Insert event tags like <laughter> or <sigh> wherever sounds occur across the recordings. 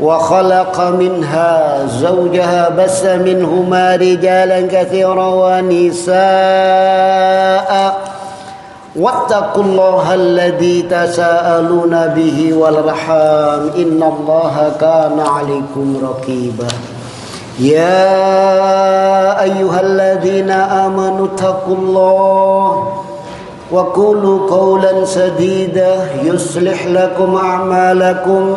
وخلق منها زوجها بس منهما رجالا كثيرا ونساء. واتقوا الله الذي تساءلون به والرحام. إن الله كان عليكم رقيبا. يا أيها الذين آمنوا اتقوا الله وقولوا قولا سديدا. يصلح لكم أعمالكم.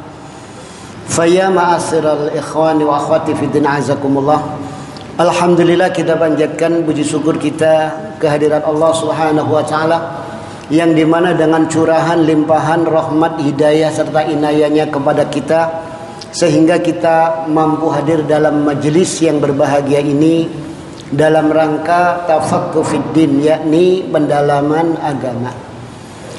Faya ma'asiral ikhwani wa akhwati fi din azakumullah. Alhamdulillah kita panjatkan puji syukur kita kehadiran Allah Subhanahu wa taala yang di mana dengan curahan limpahan rahmat hidayah serta inayahnya kepada kita sehingga kita mampu hadir dalam majelis yang berbahagia ini dalam rangka fid din yakni pendalaman agama.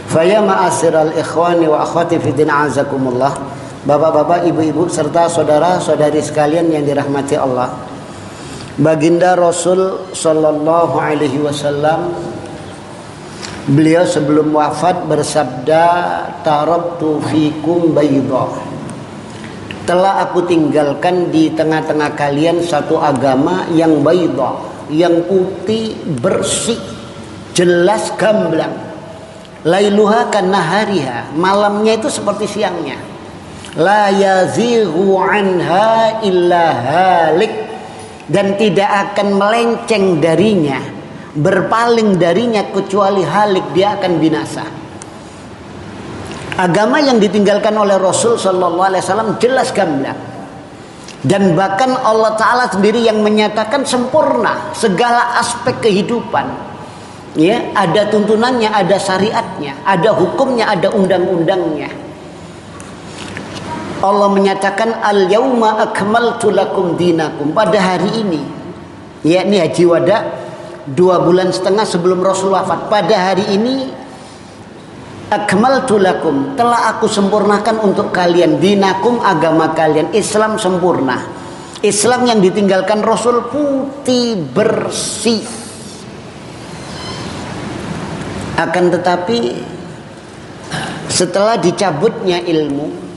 Faya ma'asiral ikhwani wa akhwati fi din azakumullah. Bapak-bapak, ibu-ibu serta saudara-saudari sekalian yang dirahmati Allah. Baginda Rasul sallallahu alaihi wasallam beliau sebelum wafat bersabda taraktu fikum bayda. Telah aku tinggalkan di tengah-tengah kalian satu agama yang bayda, yang putih, bersih, jelas gamblang. Lailuha nahariha, malamnya itu seperti siangnya la yazighu anha illa halik. Dan tidak akan melenceng darinya berpaling darinya kecuali halik dia akan binasa. Agama yang ditinggalkan oleh Rasul Shallallahu Alaihi Wasallam jelas gamblang. Dan bahkan Allah Taala sendiri yang menyatakan sempurna segala aspek kehidupan. Ya ada tuntunannya ada syariatnya ada hukumnya ada undang-undangnya Allah menyatakan al yauma akmaltu lakum dinakum. Pada hari ini yakni haji wada dua bulan setengah sebelum Rasul wafat. Pada hari ini akmaltu lakum. Telah aku sempurnakan untuk kalian. Dinakum agama kalian. Islam sempurna. Islam yang ditinggalkan Rasul putih bersih. Akan tetapi setelah dicabutnya ilmu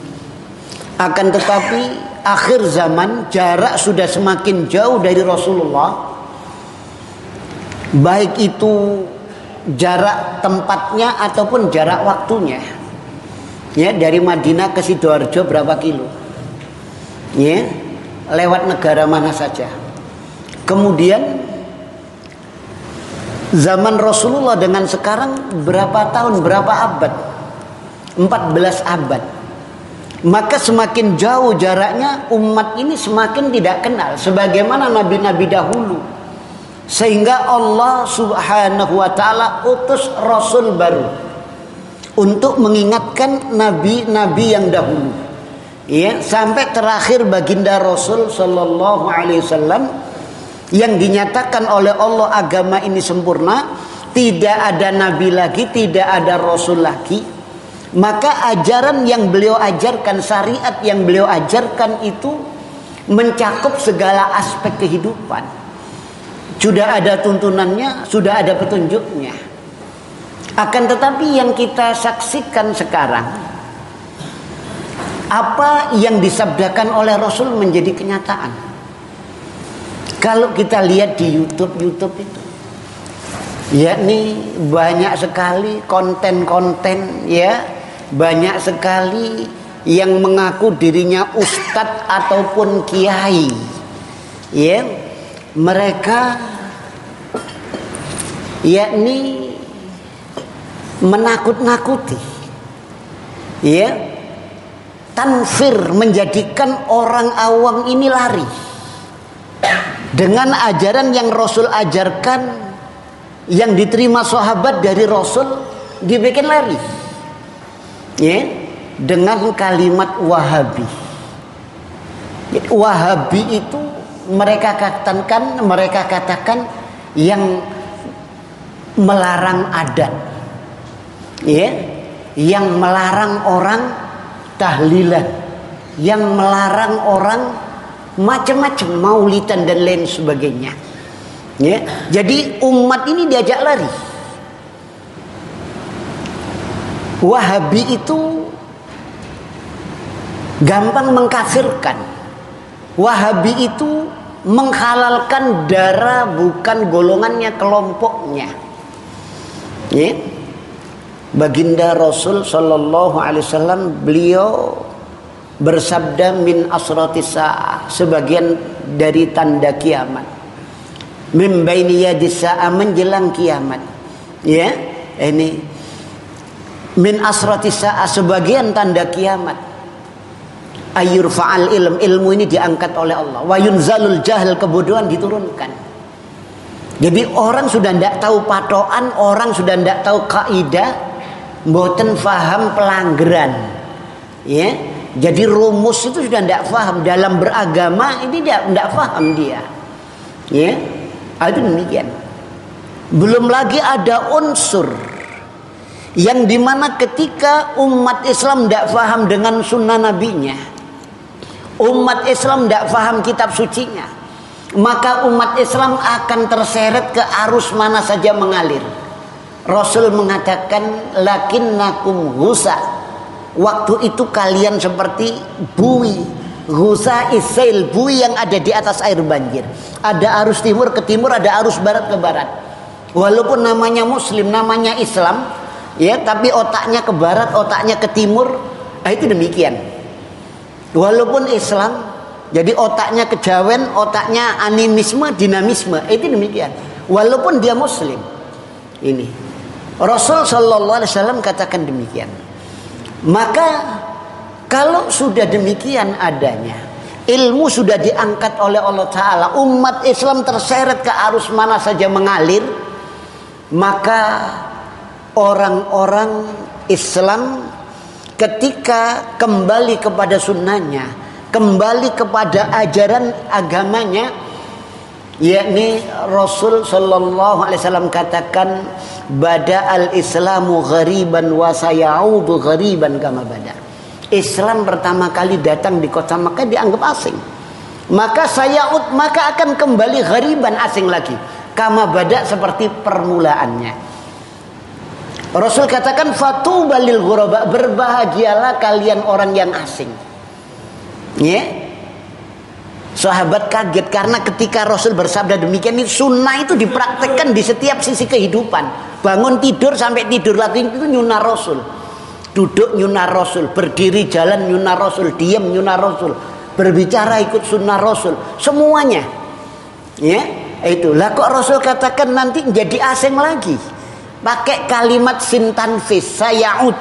akan tetapi akhir zaman jarak sudah semakin jauh dari Rasulullah. Baik itu jarak tempatnya ataupun jarak waktunya. Ya, dari Madinah ke Sidoarjo berapa kilo? Ya, lewat negara mana saja. Kemudian zaman Rasulullah dengan sekarang berapa tahun, berapa abad? 14 abad maka semakin jauh jaraknya umat ini semakin tidak kenal. Sebagaimana nabi-nabi dahulu. Sehingga Allah Subhanahu wa taala utus rasul baru. Untuk mengingatkan nabi-nabi yang dahulu. Ya sampai terakhir baginda Rasul sallallahu alaihi wasallam yang dinyatakan oleh Allah agama ini sempurna tidak ada nabi lagi tidak ada rasul lagi maka ajaran yang beliau ajarkan, syariat yang beliau ajarkan itu mencakup segala aspek kehidupan. sudah ada tuntunannya, sudah ada petunjuknya. Akan tetapi yang kita saksikan sekarang apa yang disabdakan oleh Rasul menjadi kenyataan. Kalau kita lihat di YouTube YouTube itu yakni banyak sekali konten-konten ya, banyak sekali yang mengaku dirinya ustadz ataupun kiai. Ya, mereka yakni menakut-nakuti. Ya tanfir menjadikan orang awam ini lari. Dengan ajaran yang Rasul ajarkan yang diterima sahabat dari Rasul dibikin lari ya dengan kalimat wahabi. Wahabi itu mereka katakan mereka katakan yang melarang adat. Ya yang melarang orang tahlilan. Yang melarang orang macam-macam maulidan dan lain sebagainya. Ya jadi umat ini diajak lari Wahabi itu gampang mengkafirkan. Wahabi itu menghalalkan darah bukan golongannya kelompoknya. Ya. Baginda Rasul Shallallahu Alaihi Wasallam beliau bersabda min asratis sebagian dari tanda kiamat. Min baini menjelang kiamat. Ya. Ini min asratis sebagian tanda kiamat. Ayur faal ilm ilmu ini diangkat oleh Allah. Wa yunzalul jahil kebodohan diturunkan. Jadi orang sudah tidak tahu patokan orang sudah tidak tahu kaidah mboten faham pelanggaran. Ya? Jadi rumus itu sudah tidak faham. Dalam beragama ini tidak tidak faham dia. Ya? Ah, itu demikian. Belum lagi ada unsur yang di mana ketika umat Islam tidak faham dengan sunnah nabinya umat Islam tidak faham kitab sucinya maka umat Islam akan terseret ke arus mana saja mengalir Rasul mengatakan lakinnakum husa. Waktu itu kalian seperti bui. Husa isail bui yang ada di atas air banjir. Ada arus timur ke timur, ada arus barat ke barat. Walaupun namanya muslim, namanya Islam, ya, tapi otaknya ke barat, otaknya ke timur, nah itu demikian. Walaupun Islam, jadi otaknya kejawen, otaknya animisme, dinamisme, itu demikian. Walaupun dia muslim. Ini Rasul Shallallahu Alaihi Wasallam katakan demikian. Maka kalau sudah demikian adanya, ilmu sudah diangkat oleh Allah Taala, umat Islam terseret ke arus mana saja mengalir, maka orang-orang Islam ketika kembali kepada sunnahnya, kembali kepada ajaran agamanya, yakni Rasul sallallahu alaihi wasallam katakan bada al islamu ghariban wa sayaudu ghariban kama bada. Islam pertama kali datang di kota Makkah dianggap asing. Maka sayaud maka akan kembali ghariban asing lagi. Kama bada seperti permulaannya Rasul katakan fatubalil ghuraba berbahagialah kalian orang yang asing ya yeah? Sahabat kaget karena ketika Rasul bersabda demikian itu sunnah itu dipraktekkan di setiap sisi kehidupan. Bangun tidur sampai tidur lagi itu nyunah Rasul. Duduk nyunah Rasul, berdiri jalan nyunah Rasul, diam nyunah Rasul, berbicara ikut sunnah Rasul, semuanya. Ya, itu. Lah kok Rasul katakan nanti jadi asing lagi. Pakai kalimat sintanfis sayaud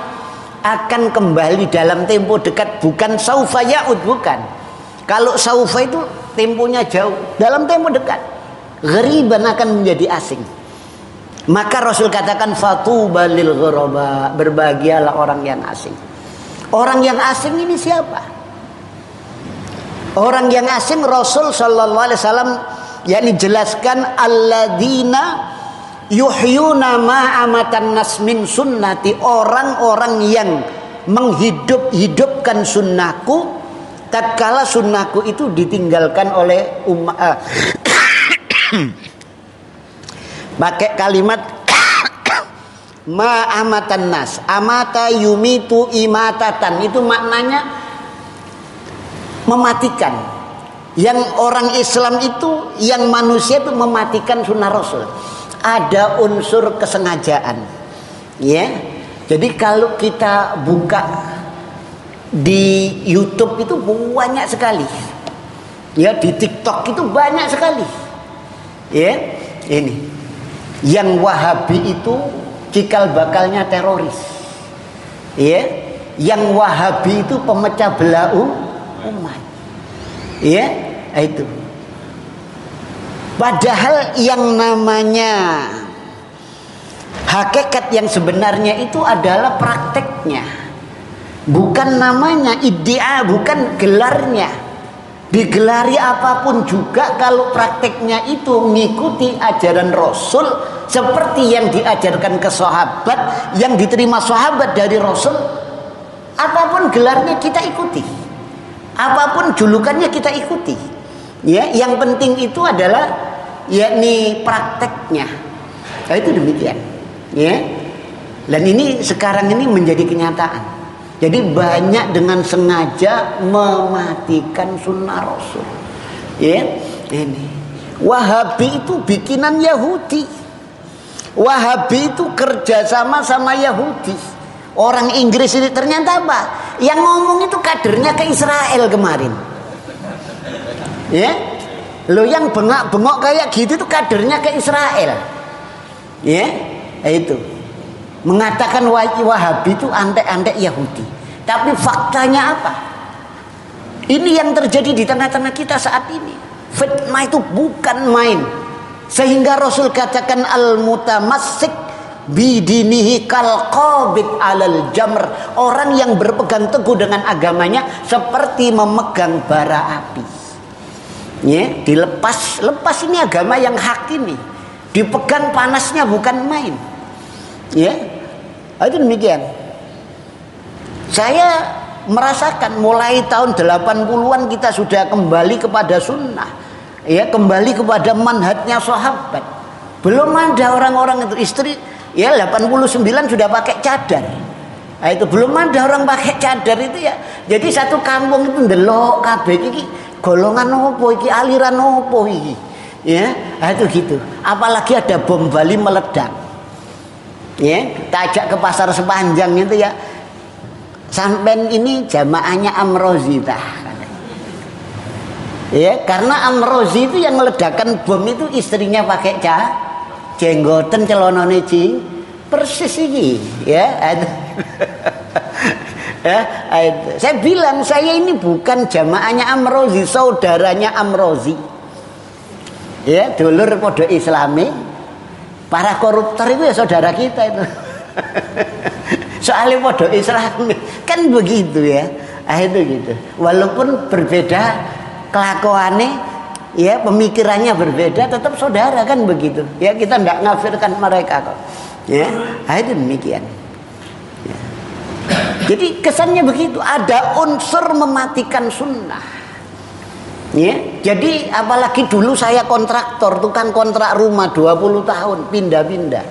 akan kembali dalam tempo dekat bukan saufa yaud bukan kalau saufa itu temponya jauh, dalam tempo dekat. Ghariban akan menjadi asing. Maka Rasul katakan fatuba lil ghuraba, berbahagialah orang yang asing. Orang yang asing ini siapa? Orang yang asing Rasul sallallahu alaihi wasallam yakni jelaskan alladzina yuhyuna ma amatan nas min sunnati. Orang-orang yang menghidup-hidupkan sunnahku tatkala sunnahku itu ditinggalkan oleh umat uh, <coughs> pakai kalimat <coughs> ma amatan nas. Amata yumitu imatatan. Itu maknanya mematikan. Yang orang Islam itu yang manusia itu mematikan sunnah Rasul ada unsur kesengajaan ya jadi kalau kita buka di YouTube itu banyak sekali ya di TikTok itu banyak sekali ya ini yang Wahabi itu cikal bakalnya teroris. Ya, yang Wahabi itu pemecah belah umat. Ya, itu. Padahal yang namanya hakikat yang sebenarnya itu adalah prakteknya. Bukan namanya, idea, bukan gelarnya. Digelari apa pun juga kalau prakteknya itu mengikuti ajaran Rasul seperti yang diajarkan ke sahabat yang diterima sahabat dari Rasul apa pun gelarnya kita ikuti apa pun julukannya kita ikuti ya yang penting itu adalah yakni prakteknya. Nah, itu demikian. Ya. Dan ini sekarang ini menjadi kenyataan. Jadi banyak dengan sengaja mematikan sunnah Rasul. Ya. Ini. Wahabi itu bikinan Yahudi. Wahabi itu kerja sama sama Yahudi. Orang Inggris ini ternyata apa? Yang ngomong itu kadernya ke Israel kemarin. Ya, lo yang bengak-bengok kayak gitu itu kadernya ke Israel. Ya, itu mengatakan Wahabi itu antek-antek Yahudi. Tapi faktanya apa? Ini yang terjadi di tengah-tengah kita saat ini. Fitnah itu bukan main. Sehingga Rasul katakan al-mutamassik bidinihi kal qabid alal jamr. Orang yang berpegang teguh dengan agamanya seperti memegang bara api. Ya, dilepas, lepas ini agama yang hak ini. Dipegang panasnya bukan main. Ya. Itu demikian. Saya merasakan mulai tahun 80-an kita sudah kembali kepada sunnah ya kembali kepada manhatnya sahabat belum ada orang-orang itu istri ya 89 sudah pakai cadar nah, itu belum ada orang pakai cadar itu ya jadi satu kampung itu ndelok kabeh iki golongan opo iki? Aliran opo iki? Ya itu gitu. Apalagi ada bom Bali meledak. Ya tajak ke pasar sepanjang itu ya. Sampai ini jamaahnya Amrozita ya karena Amrozi itu yang meledakkan bom itu istrinya pakai cah jenggoten celonone cing persis ini ya <laughs> ya saya bilang saya ini bukan jamaahnya Amrozi saudaranya Amrozi. Ya dulur kode islami. Para koruptor itu ya saudara kita itu. <laughs> Soalnya kode islami. Kan begitu ya. Ah itu gitu. Walaupun berbeda kelakuannya ya pemikirannya berbeda tetap saudara kan begitu. Ya kita tidak ngafirkan mereka kok. Ya nah, itu demikian. Jadi kesannya begitu ada unsur mematikan sunnah ya jadi apalagi dulu saya kontraktor tukang kontrak rumah 20 tahun pindah-pindah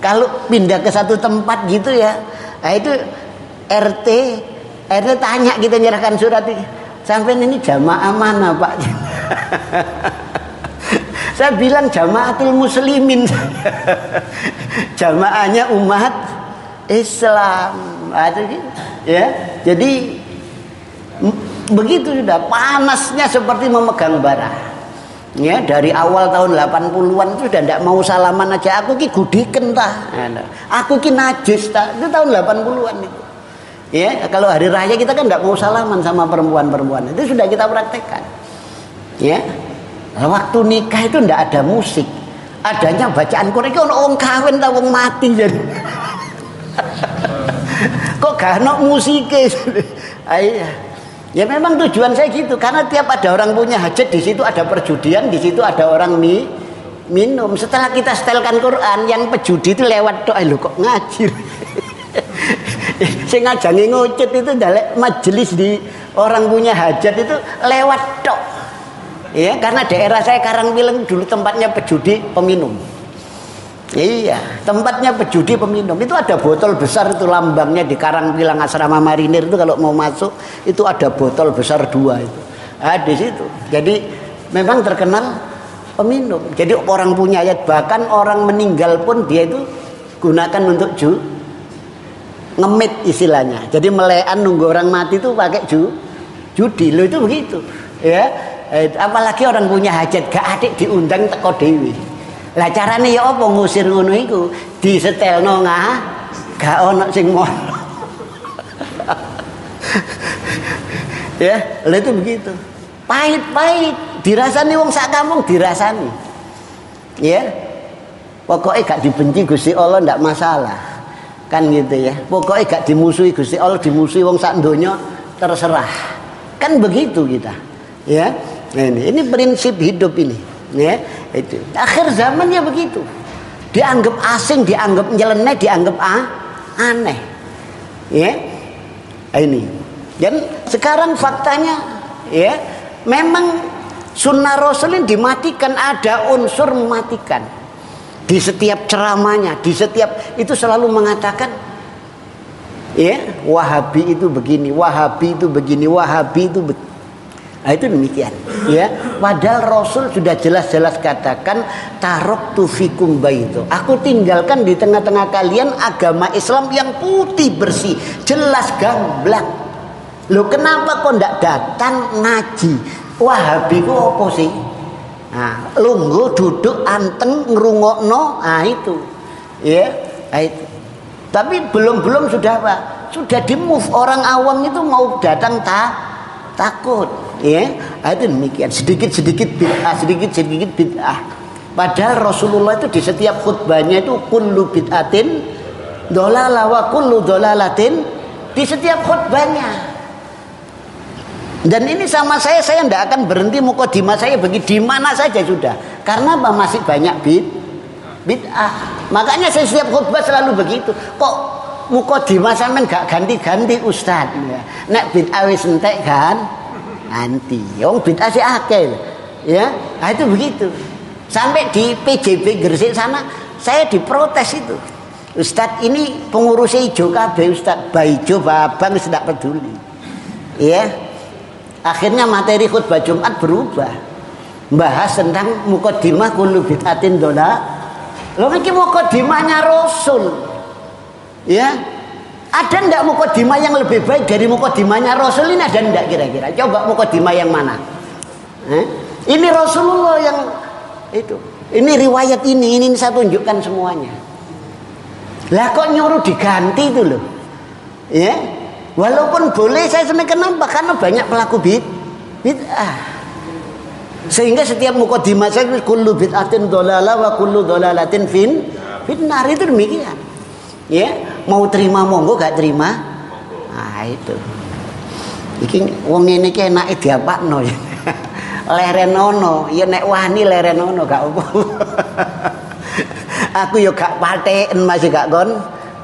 kalau pindah ke satu tempat gitu ya nah itu RT RT tanya kita nyerahkan surat ini Sampai ini jamaah mana Pak? <laughs> Saya bilang jamaatul muslimin. <laughs> Jamaahnya umat Islam. Ya. Jadi begitu sudah panasnya seperti memegang bara. Ya, dari awal tahun 80-an itu sudah tidak mau salaman aja. Aku ki gudiken tah. Aku ki najis tah. Itu tahun 80-an itu. Ya, kalau hari raya kita kan tidak mau salaman sama perempuan-perempuan. Itu sudah kita praktekkan. Ya. Waktu nikah itu tidak ada musik. Adanya bacaan Quran itu orang kawin orang mati jadi. <laughs> Kok gak ada musik Ya memang tujuan saya gitu karena tiap ada orang punya hajat di situ ada perjudian, di situ ada orang mi minum. Setelah kita setelkan Quran, yang pejudi itu lewat doa lu kok ngajir. sing ngajangi ngucut itu dalek majelis di orang punya hajat itu lewat tok ya karena daerah saya Karangpilang dulu tempatnya pejudi peminum Iya, tempatnya pejudi peminum. Itu ada botol besar itu lambangnya di Karang Pilang Asrama Marinir itu kalau mau masuk itu ada botol besar dua itu. Ah, di situ. Jadi memang terkenal peminum. Jadi orang punya ayat bahkan orang meninggal pun dia itu gunakan untuk ju ngemit istilahnya. Jadi melean nunggu orang mati itu pakai ju judi. Lo itu begitu. Ya. Eh, apalagi orang punya hajat gak adik diundang teko dewi lah carane ya apa ngusir ngono iku? Disetelno ngah gak ono sing mau. <laughs> ya, lha itu begitu. Pahit-pahit, dirasani wong sak kampung dirasani. Ya. Pokoknya gak dibenci Gusti Allah ndak masalah. Kan gitu ya. Pokoknya gak dimusuhi Gusti Allah, dimusuhi wong sak donya terserah. Kan begitu kita. Ya. Ini ini prinsip hidup ini ya itu. Akhir zamannya begitu. Dianggap asing dianggap nyeleneh dianggap ah, aneh. Ya ini. Dan sekarang faktanya ya memang sunnah rasulin dimatikan ada unsur mematikan. Di setiap ceramahnya di setiap itu selalu mengatakan ya wahabi itu begini wahabi itu begini wahabi itu begini Nah, itu demikian, ya. Padahal Rasul sudah jelas-jelas katakan tarok tufikum itu. Aku tinggalkan di tengah-tengah kalian agama Islam yang putih bersih, jelas gamblang. Lo kenapa kok ndak datang ngaji? Wahabi ku apa sih? Nah, lunggu duduk anteng ngrungokno, ah itu. Ya, nah, itu. Tapi belum-belum sudah apa? Sudah di move orang awam itu mau datang tak takut ya itu demikian. Sedikit-sedikit bid'ah sedikit-sedikit bid'ah. Padahal Rasulullah itu di setiap khutbahnya itu kullu bid'atin dolala wa kullu dolalatin di setiap khutbahnya. Dan ini sama saya saya tidak akan berhenti mukodimah saya bagi di mana saja sudah. Karena apa? Masih banyak bid bid'ah. Makanya saya setiap khutbah selalu begitu. Kok mukodimah sampean gak ganti-ganti ustad ya. nek bid'ah wis entek kan anti. Yang bid'ah sih akeh. Ya nah, itu begitu. Sampai di PJB Gresik sana saya diprotes itu. Ustadz ini pengurusnya hijau KB Ustadz. Baijo babang tidak peduli. Ya. Akhirnya materi khutbah Jumat berubah. Bahas tentang mukodimah kullu bid'atin dola lo ini mukodimahnya Rasul. Ya ada ndak mukodimah yang lebih baik dari mukodimahnya Rasul ini ada ndak kira-kira? Coba mukodimah yang mana? Eh? Ini Rasulullah yang itu. Ini riwayat ini, ini saya tunjukkan semuanya. Lah kok nyuruh diganti itu loh. Ya. Walaupun boleh saya sebenarnya kenapa? Karena banyak pelaku bid bid'ah. Sehingga setiap mukodimah saya kullu bid'atin dolala wa kullu dolalatin fin fitnar itu demikian. Ya, mau terima monggo gak terima. Nah itu. Iki wong ini ki enake diapakno. <laughs> Ya lerenono ya nek wani lerenono gak apa <laughs> aku yo gak paten masih gak kon.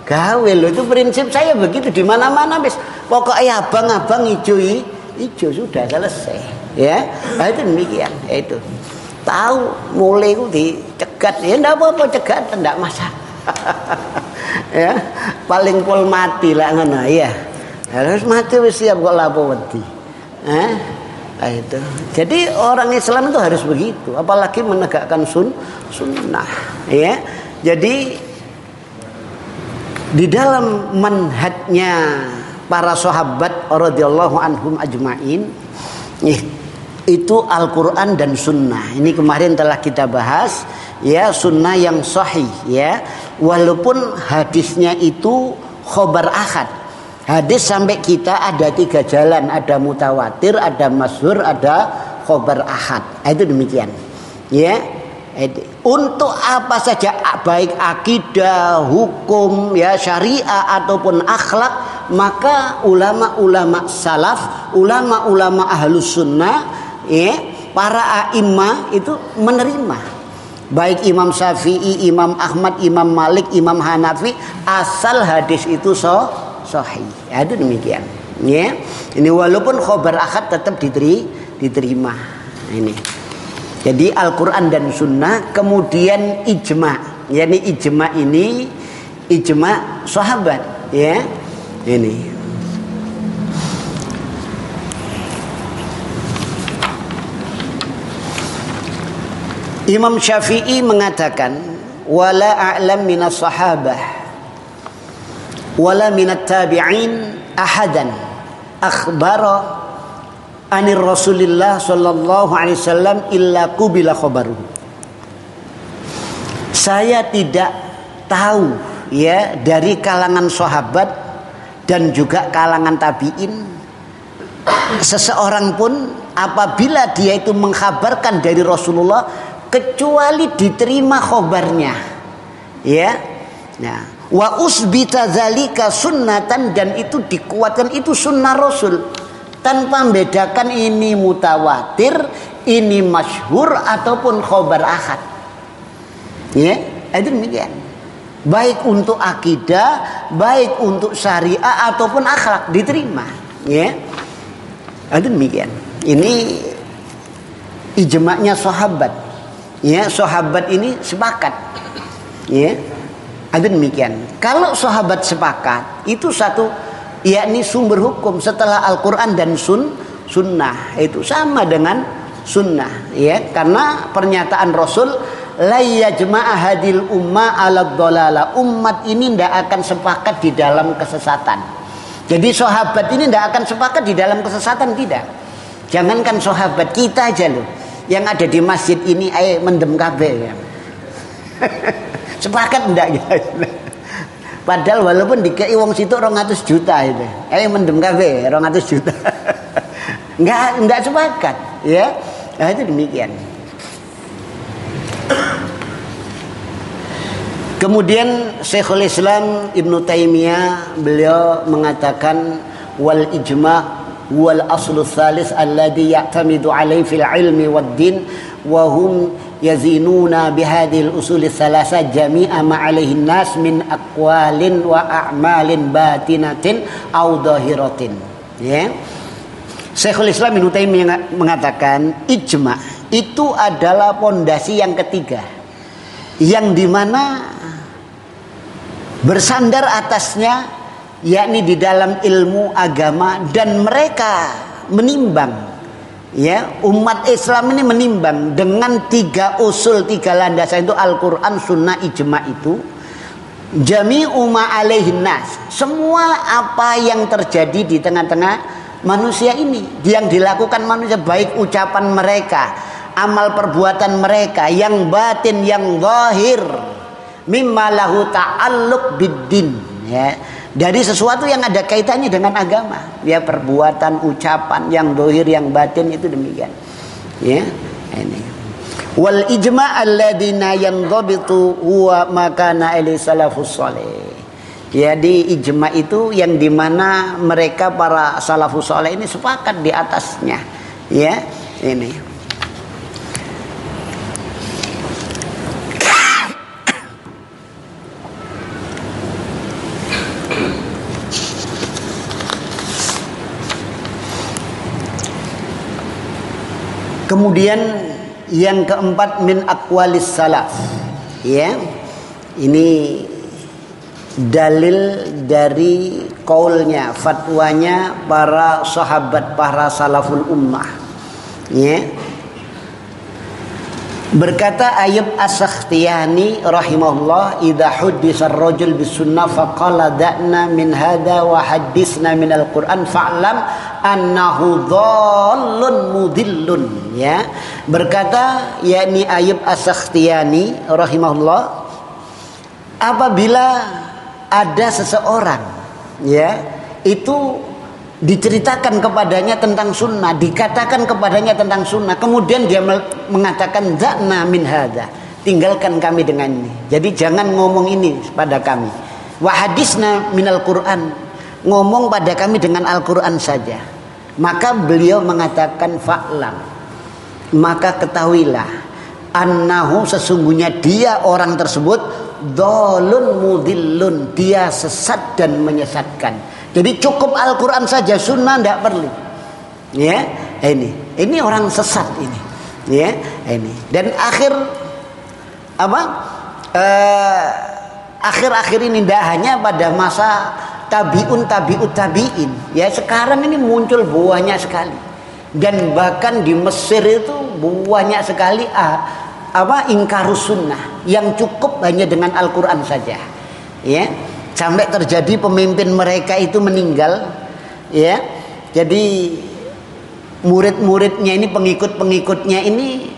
Gawe lo itu prinsip saya begitu. Di mana-mana bis pokoknya abang-abang hijau hijau sudah selesai. Ya nah, itu demikian. Ya, itu. Tahu mulai itu dicegat. Ya enggak apa-apa cegat enggak masalah <laughs> ya paling pol mati lah ngono ya harus mati wis siap kok lapo wedi. Eh nah, itu. Jadi orang Islam itu harus begitu apalagi menegakkan sun sunnah ya jadi di dalam manhajnya para sahabat radhiyallahu anhum ajmain itu Al-Quran dan Sunnah. Ini kemarin telah kita bahas ya Sunnah yang sahih ya walaupun hadisnya itu khobar ahad. Hadis sampai kita ada tiga jalan. Ada mutawatir ada masyhur ada khobar ahad. Nah, itu demikian. Ya. Untuk apa saja baik akidah hukum ya syariah ataupun akhlak maka ulama-ulama salaf ulama-ulama ahlus sunnah ya para a'immah itu menerima baik Imam Syafi'i, Imam Ahmad, Imam Malik, Imam Hanafi asal hadis itu so sahih. Ya, itu demikian. Ya. Ini walaupun khobar akad tetap diteri, diterima. Ini. Jadi Al-Qur'an dan Sunnah kemudian ijma. yakni ijma ini ijma sahabat ya ini Imam Syafi'i mengatakan wala a'lam minas sahabah wala minat tabi'in ahadan akhbara anir Rasulillah sallallahu alaihi wasallam illa kubila khabaruhu. Saya tidak tahu ya dari kalangan sahabat dan juga kalangan tabi'in seseorang pun apabila dia itu mengkhabarkan dari Rasulullah kecuali diterima khobarnya. Ya. Nah wa usbita zalika sunnatan dan itu dikuatkan itu sunnah rasul. Tanpa membedakan ini mutawatir ini masyhur ataupun khobar ahad. Ya itu demikian. Baik untuk akidah baik untuk syariah ataupun akhlak diterima. Ya. Itu demikian. Ini ijma'nya sahabat ya sahabat ini sepakat. Ya ada demikian. Kalau sahabat sepakat itu satu yakni sumber hukum setelah Al-Quran dan sun sunnah. Itu sama dengan sunnah ya. Karena pernyataan Rasul la yajma'a hadil umma ala dolala. Umat ini tidak akan sepakat di dalam kesesatan. Jadi sahabat ini tidak akan sepakat di dalam kesesatan tidak. Jangankan sahabat kita aja loh yang ada di masjid ini ayo mendem kabeh. Ya. <laughs> sepakat ndak? Ya padahal walaupun dikei wong situ 200 juta itu. Ayo mendem kabeh 200 juta. <laughs> Enggak enggak sepakat ya. Nah, itu demikian. Kemudian Syekhul Islam Ibn Taimiyah beliau mengatakan wal ijma' wal aslu thalis alladhi ya'tamidu alayhi fil ilmi wad din wa hum yazinuna bihadhihi al-usul thalatha jami'a ma alayhi nas min aqwalin wa a'malin batinatin aw dhahiratin. Ya. Syekhul Islam Ibnu Taimiyah mengatakan ijma itu adalah pondasi yang ketiga yang di mana bersandar atasnya yakni di dalam ilmu agama dan mereka menimbang ya. Umat Islam ini menimbang dengan tiga usul tiga landasan itu Al-Qur'an sunnah ijma itu. Jami umma alaihin nas. Semua apa yang terjadi di tengah-tengah manusia ini yang dilakukan manusia baik ucapan mereka amal perbuatan mereka yang batin yang zahir mimma lahu ta'alluq biddin ya dari sesuatu yang ada kaitannya dengan agama. Ya perbuatan ucapan yang dohir yang batin itu demikian. Ya ini. Wal ijma alladziina yanzabitu huwa makana ali salafus salih. Jadi ijma itu yang di mana mereka para salafus saleh ini sepakat di atasnya. Ya ini Kemudian yang keempat min akwalis salaf. Ya. Ini dalil dari kaulnya, fatwanya para sahabat para salaful ummah. Ya. Berkata Ayub As-Sakhtiyani rahimahullah, "Idza huddisa ar-rajul bis sunnah faqala da'na min hada wa haddisna min al-Qur'an fa'lam annahu dhallun mudillun." Ya. Berkata yakni Ayub As-Sakhtiyani rahimahullah, apabila ada seseorang ya, itu diceritakan kepadanya tentang sunnah, dikatakan kepadanya tentang sunnah, kemudian dia mengatakan zakna min hada, tinggalkan kami dengan ini. Jadi jangan ngomong ini pada kami. Wa hadisna minal Quran, ngomong pada kami dengan Al-Quran saja. Maka beliau mengatakan fa'lam. Maka ketahuilah annahu sesungguhnya dia orang tersebut dolun mudillun, dia sesat dan menyesatkan jadi cukup Al-Quran saja, sunnah tidak perlu. Ya, ini, ini orang sesat ini. Ya, ini. Dan akhir apa? eh, akhir-akhir ini tidak hanya pada masa tabiun tabiut tabiin ya sekarang ini muncul buahnya sekali dan bahkan di Mesir itu banyak sekali ah, apa ingkarus sunnah yang cukup hanya dengan Al-Quran saja ya sampai terjadi pemimpin mereka itu meninggal ya. Jadi murid-muridnya ini pengikut-pengikutnya ini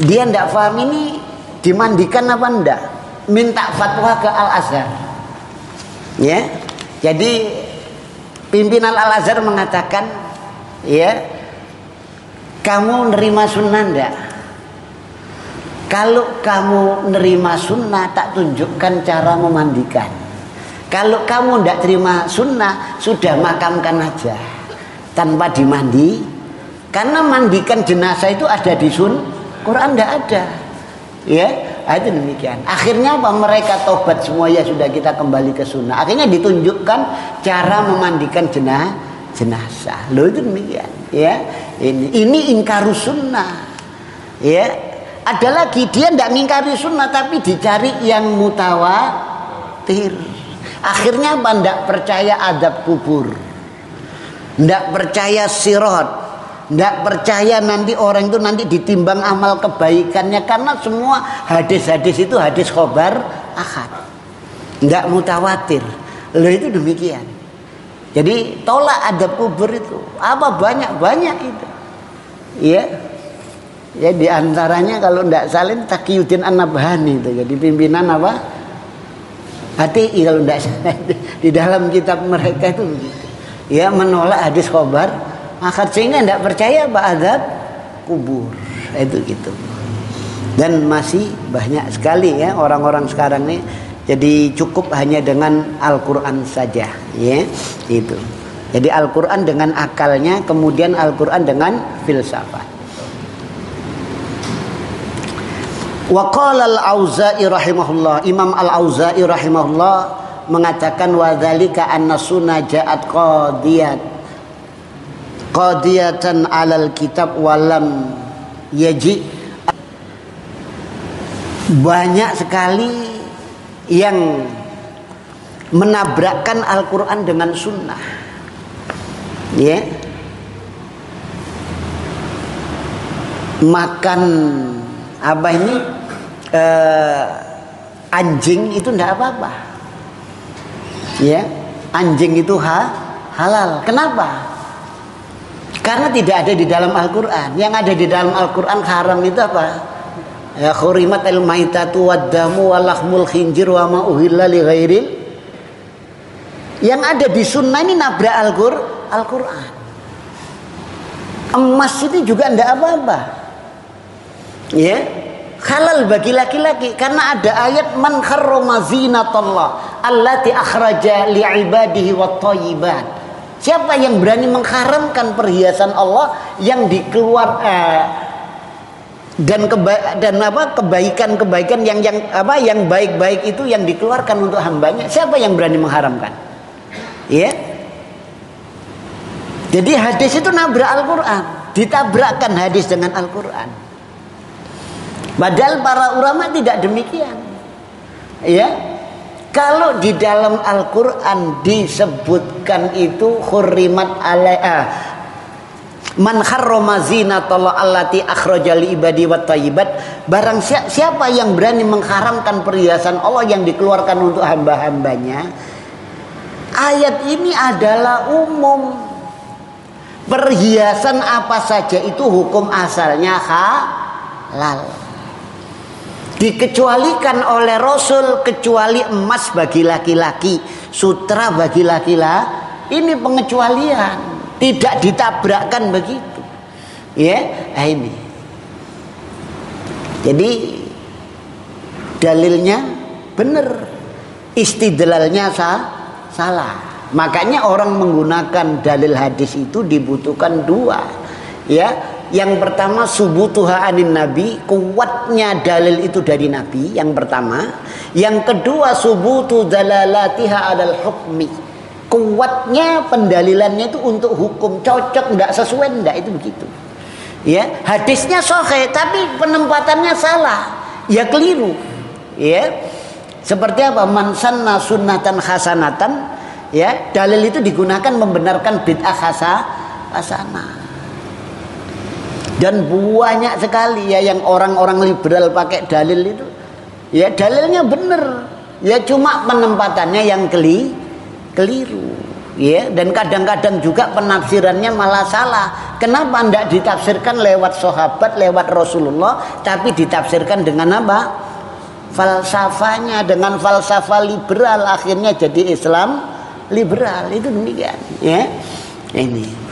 dia tidak paham ini dimandikan apa enggak minta fatwa ke Al Azhar ya. Jadi pimpinan Al Azhar mengatakan ya kamu nerima sunnah enggak kalau kamu nerima sunnah tak tunjukkan cara memandikan kalau kamu tidak terima sunnah sudah makamkan aja. Tanpa dimandi. Karena mandikan jenazah itu ada di sun Quran tidak ada. Ya itu demikian. Akhirnya apa? Mereka tobat semua ya sudah kita kembali ke sunnah. Akhirnya ditunjukkan cara memandikan jenazah jenazah. Lo itu demikian. Ya ini ini ingkarus sunnah. Ya ada lagi dia tidak mengingkari sunnah tapi dicari yang mutawatir akhirnya apa? Tidak percaya adab kubur. Tidak percaya sirot. Tidak percaya nanti orang itu nanti ditimbang amal kebaikannya. Karena semua hadis-hadis itu hadis khobar akad. Tidak mutawatir. Lo itu demikian. Jadi tolak adab kubur itu. Apa? Banyak banyak itu. Ya. Ya di antaranya kalau tidak salin Takiyuddin An-Nabhani itu. Jadi pimpinan apa hati kalau tidak <laughs> di dalam kitab mereka itu ya menolak hadis khobar. Akad sehingga tidak percaya bahwa adab kubur. Itu gitu. Dan masih banyak sekali ya orang-orang sekarang ini jadi cukup hanya dengan Al-Quran saja, ya. Itu. Jadi Al-Quran dengan akalnya, kemudian Al-Quran dengan filsafat. Waqala al-Auza'i rahimahullah, Imam al-Auza'i rahimahullah mengatakan wadzalika anna sunnah ja'at qadiyat. Qadiyatan 'alal kitab walam yaji. Banyak sekali yang menabrakkan Al-Quran dengan sunnah. Ya. Makan apa ini uh, anjing itu tidak apa-apa. Ya anjing itu ha, halal. Kenapa? Karena tidak ada di dalam Al-Quran. Yang ada di dalam Al-Quran haram itu apa? Ya khurimat al maitatu wad damu wal lahmul khinjir wa ma uhilla li ghairil. Yang ada di sunnah ini nabrak Al-Qur Al-Quran. Emas itu juga tidak apa-apa. Ya halal bagi laki-laki karena ada ayat man kharrama zinatallah allati akhraja li ibadihi wat thayyibat siapa yang berani mengharamkan perhiasan Allah yang dikeluar eh, dan keba dan apa kebaikan-kebaikan yang yang apa yang baik-baik itu yang dikeluarkan untuk hambanya? Siapa yang berani mengharamkan? Ya? Jadi hadis itu nabrak Al-Quran ditabrakkan hadis dengan Al-Quran padahal para ulama tidak demikian. Ya. Kalau di dalam Al-Quran disebutkan itu khurrimat alaiha Man harrama zinatallah allati akhraja li ibadi wat tayyibat barang siapa yang berani mengharamkan perhiasan Allah yang dikeluarkan untuk hamba-hambanya ayat ini adalah umum. Perhiasan apa saja itu hukum asalnya halal dikecualikan oleh Rasul kecuali emas bagi laki-laki sutra bagi laki-laki. Ini pengecualian. Tidak ditabrakkan begitu. Ya nah ini. Jadi dalilnya benar. Istidlalnya sah, salah. Makanya orang menggunakan dalil hadis itu dibutuhkan dua. Ya yang pertama subutuha anin nabi kuatnya dalil itu dari nabi yang pertama. Yang kedua subutu dalalatiha adal hukmi. Kuatnya pendalilannya itu untuk hukum. Cocok tidak sesuai tidak itu begitu. Ya hadisnya sohe tapi penempatannya salah. Ya keliru. Ya seperti apa? Mansanna sunnatan hasanatan. Ya dalil itu digunakan membenarkan bid'ah hasa hasanah dan banyak sekali ya yang orang-orang liberal pakai dalil itu. Ya dalilnya benar. Ya cuma penempatannya yang keli keliru. Ya dan kadang-kadang juga penafsirannya malah salah. Kenapa tidak ditafsirkan lewat sahabat lewat Rasulullah tapi ditafsirkan dengan apa? Falsafanya dengan falsafah liberal akhirnya jadi Islam liberal. Itu demikian ya. Ini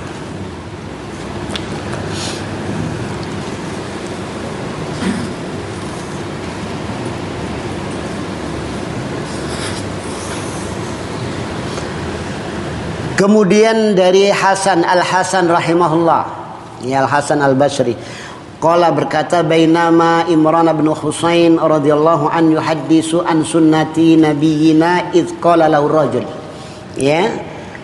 Kemudian dari Hasan Al Hasan rahimahullah, ya Al Hasan Al Basri, Qala berkata bainama Imran bin Husain radhiyallahu an yuhaddisu an sunnati nabiyina id qala lahu rajul. Ya.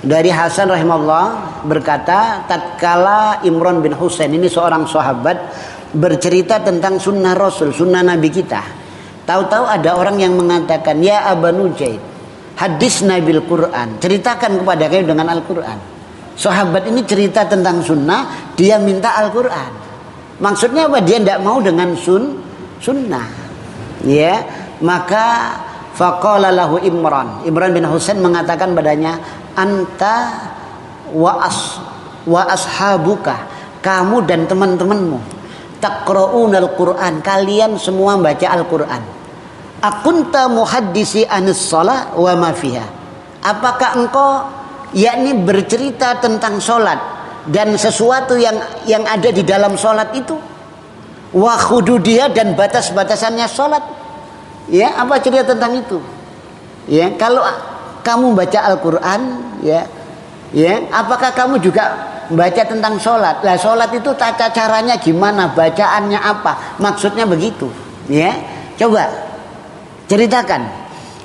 Dari Hasan rahimahullah berkata tatkala Imran bin Husain ini seorang sahabat bercerita tentang sunnah Rasul, sunnah Nabi kita. Tahu-tahu ada orang yang mengatakan, "Ya Aba Nujaid, hadis Nabil Quran. Ceritakan kepada kami dengan Al Quran sahabat ini cerita tentang sunnah dia minta Al Quran maksudnya apa? Dia tidak mau dengan sun sunnah. Ya maka faqala lahu Imran. Imran bin Husain mengatakan padanya anta wa as wa ashabuka kamu dan teman-temanmu al Quran kalian semua baca Al-Quran akunta muhaddisi anis salat wa ma fiha? Apakah engkau yakni bercerita tentang solat dan sesuatu yang yang ada di dalam solat itu? Wa khududiyah dan batas-batasannya solat ya apa cerita tentang itu? Ya kalau kamu baca Al-Qur'an ya ya apakah kamu juga baca tentang sholat? Lah sholat itu tata caranya gimana? Bacaannya apa? Maksudnya begitu ya. Coba Ceritakan.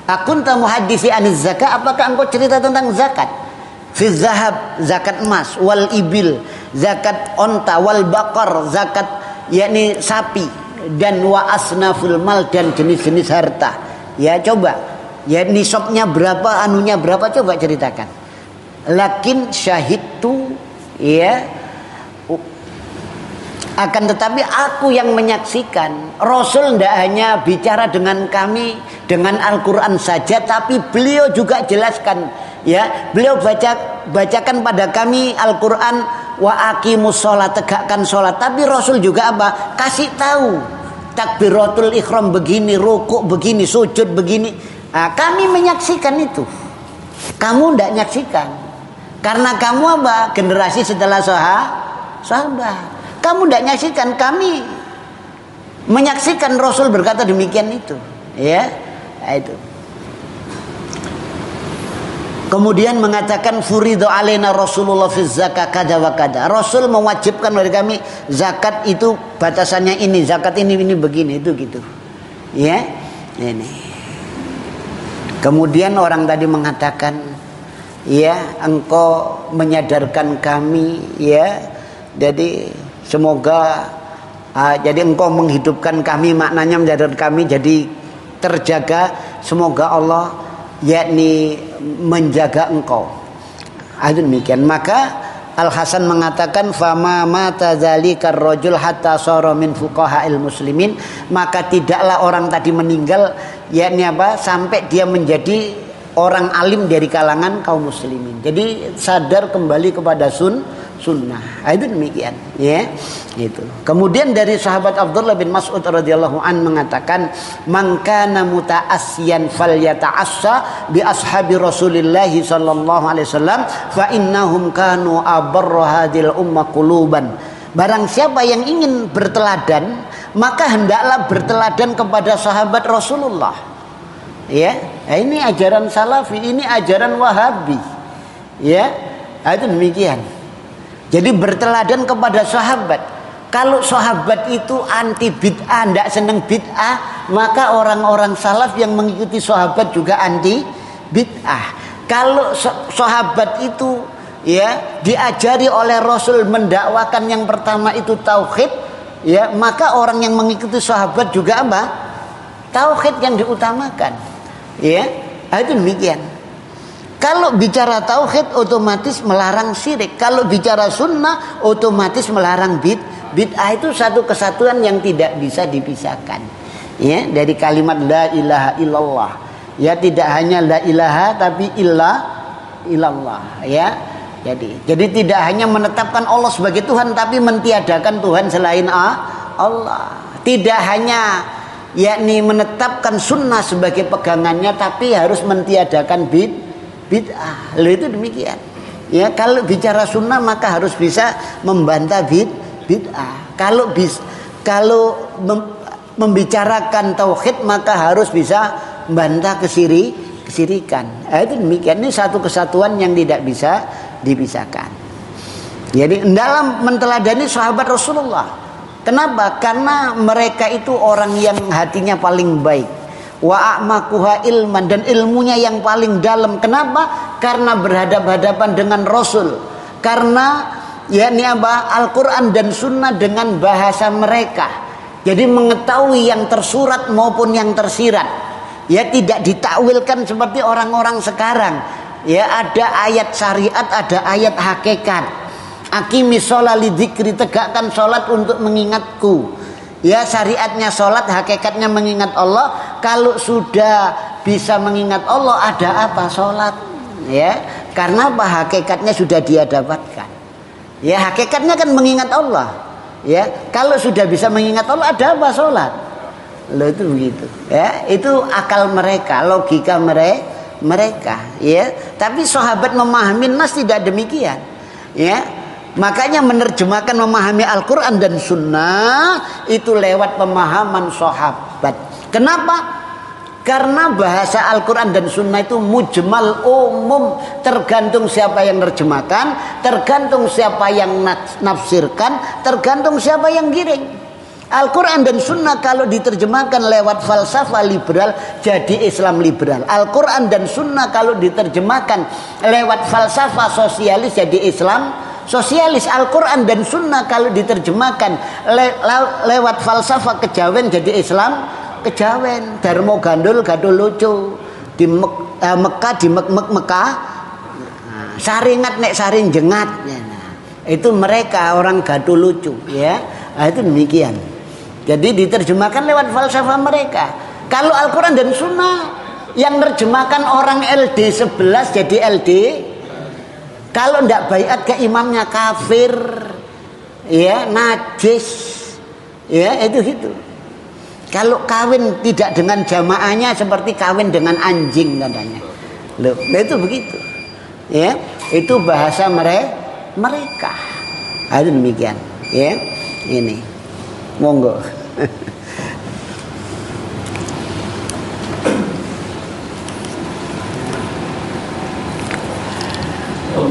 Akunta muhaddisi aniz zakat. Apakah engkau cerita tentang zakat? Fi zahab, zakat emas. Wal ibil, zakat onta. Wal bakar, zakat yakni sapi. Dan wa asnaful mal dan jenis-jenis harta. Ya coba. Ya nisabnya berapa, anunya berapa coba ceritakan. Lakin syahid tu ya akan tetapi aku yang menyaksikan. Rasul tidak hanya bicara dengan kami dengan Al-Quran saja tapi beliau juga jelaskan ya. Beliau baca bacakan pada kami Al-Quran wa aqimus sholat tegakkan sholat. Tapi Rasul juga apa? Kasih tahu. Takbiratul ikhram begini rukuk begini sujud begini. Nah, kami menyaksikan itu. Kamu tidak menyaksikan karena kamu apa? Generasi setelah sahabat kamu tidak menyaksikan kami menyaksikan Rasul berkata demikian itu. Ya, itu. Kemudian mengatakan furido alena Rasulullah fi zakat kada wa kada. Rasul mewajibkan dari kami zakat itu batasannya ini, zakat ini ini begini itu gitu. Ya. Ini. Kemudian orang tadi mengatakan ya engkau menyadarkan kami ya. Jadi Semoga uh, jadi engkau menghidupkan kami maknanya menjadikan kami jadi terjaga. Semoga Allah yakni menjaga engkau. Itu demikian. Maka Al Hasan mengatakan fama mata zalikar rajul hatta sara min fuqaha'il muslimin maka tidaklah orang tadi meninggal yakni apa sampai dia menjadi orang alim dari kalangan kaum muslimin. Jadi sadar kembali kepada sun sunnah. Nah, itu demikian, ya. Itu. Kemudian dari sahabat Abdullah bin Mas'ud radhiyallahu an mengatakan, "Man kana muta'assiyan falyata'assa bi ashabi Rasulillah sallallahu alaihi wasallam fa innahum kanu abarra hadil umma quluban." Barang siapa yang ingin berteladan, maka hendaklah berteladan kepada sahabat Rasulullah. Ya, nah, ini ajaran Salafi, ini ajaran Wahabi. Ya, nah, itu demikian. Jadi berteladan kepada sahabat. Kalau sahabat itu anti bid'ah, tidak senang bid'ah, maka orang-orang salaf yang mengikuti sahabat juga anti bid'ah. Kalau sahabat itu ya diajari oleh Rasul mendakwakan yang pertama itu tauhid, ya maka orang yang mengikuti sahabat juga apa? Tauhid yang diutamakan. Ya, nah, itu demikian. Kalau bicara tauhid otomatis melarang syirik. Kalau bicara sunnah otomatis melarang bid. Bid'ah itu satu kesatuan yang tidak bisa dipisahkan. Ya, dari kalimat la ilaha illallah. Ya, tidak hanya la ilaha tapi illa illallah, ya. Jadi, jadi tidak hanya menetapkan Allah sebagai Tuhan tapi mentiadakan Tuhan selain Allah. Tidak hanya yakni menetapkan sunnah sebagai pegangannya tapi harus mentiadakan bid bid'ah. Lalu itu demikian. Ya, kalau bicara sunnah maka harus bisa membantah bid bid'ah. Kalau bis kalau mem, membicarakan tauhid maka harus bisa membantah kesiri kesirikan. Nah, itu demikian. Ini satu kesatuan yang tidak bisa dipisahkan. Jadi dalam menteladani sahabat Rasulullah. Kenapa? Karena mereka itu orang yang hatinya paling baik. Wa a'makuha ilman dan ilmunya yang paling dalam. Kenapa? Karena berhadap-hadapan dengan Rasul. Karena ya ini apa? Al-Quran dan Sunnah dengan bahasa mereka. Jadi mengetahui yang tersurat maupun yang tersirat. Ya tidak ditakwilkan seperti orang-orang sekarang ya ada ayat syariat ada ayat hakikat akimi sholat lidikri tegakkan sholat untuk mengingatku ya syariatnya sholat hakikatnya mengingat Allah. Kalau sudah bisa mengingat Allah ada apa sholat? Ya karena apa? Hakikatnya sudah dia dapatkan. Ya hakikatnya kan mengingat Allah. Ya kalau sudah bisa mengingat Allah ada apa sholat? Lo itu begitu. Ya itu akal mereka logika mereka mereka. Ya tapi sahabat memahami nas tidak demikian. Ya makanya menerjemahkan memahami Al-Qur'an dan sunnah itu lewat pemahaman sahabat. Kenapa? Karena bahasa Al-Quran dan Sunnah itu mujmal umum. Tergantung siapa yang nerjemahkan Tergantung siapa yang nafsirkan Tergantung siapa yang giring. Al-Quran dan Sunnah kalau diterjemahkan lewat falsafah liberal jadi Islam liberal. Al-Quran dan Sunnah kalau diterjemahkan lewat falsafah sosialis jadi Islam sosialis. Al-Quran dan Sunnah kalau diterjemahkan le le lewat falsafah kejawen jadi Islam kejawen. Darmo gandul gadul lucu di Mek eh, Mekah di Mek Mek Mekah nah, saringat nek saring jengat. Nah, itu mereka orang gadul lucu ya. Nah, itu demikian. Jadi diterjemahkan lewat falsafah mereka. Kalau Al-Quran dan Sunnah yang nerjemahkan orang LD 11 jadi LD. Kalau tidak bayat ke imamnya kafir, ya najis, ya itu gitu. Kalau kawin tidak dengan jamaahnya seperti kawin dengan anjing katanya. Loh, itu begitu. Ya, itu bahasa mereka mereka. Ada demikian, ya. Ini. Monggo. <laughs>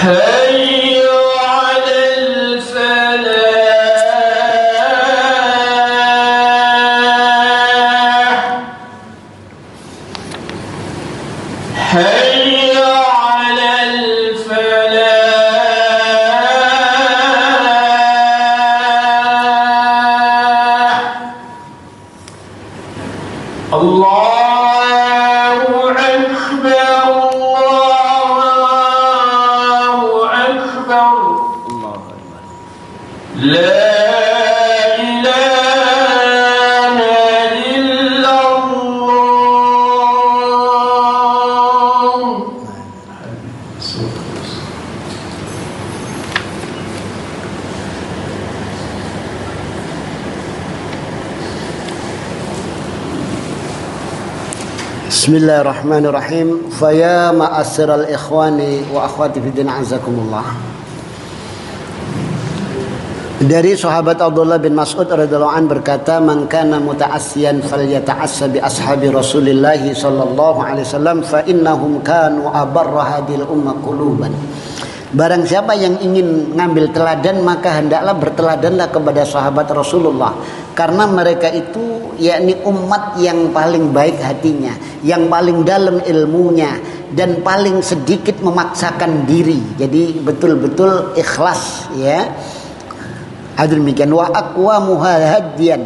Hey! Bismillahirrahmanirrahim. Faya ma'asyiral ikhwani wa akhwati fid din azakumullah. Dari sahabat Abdullah bin Mas'ud radhiyallahu an berkata, "Man kana muta'assiyan falyata'assa bi ashabi Rasulillah sallallahu alaihi wasallam fa innahum kanu abarra hadil umma quluban." Barang siapa yang ingin ngambil teladan maka hendaklah berteladanlah kepada sahabat Rasulullah karena mereka itu yakni umat yang paling baik hatinya, yang paling dalam ilmunya dan paling sedikit memaksakan diri. Jadi betul-betul ikhlas ya. Hadir demikian wa aqwamuha hadiyan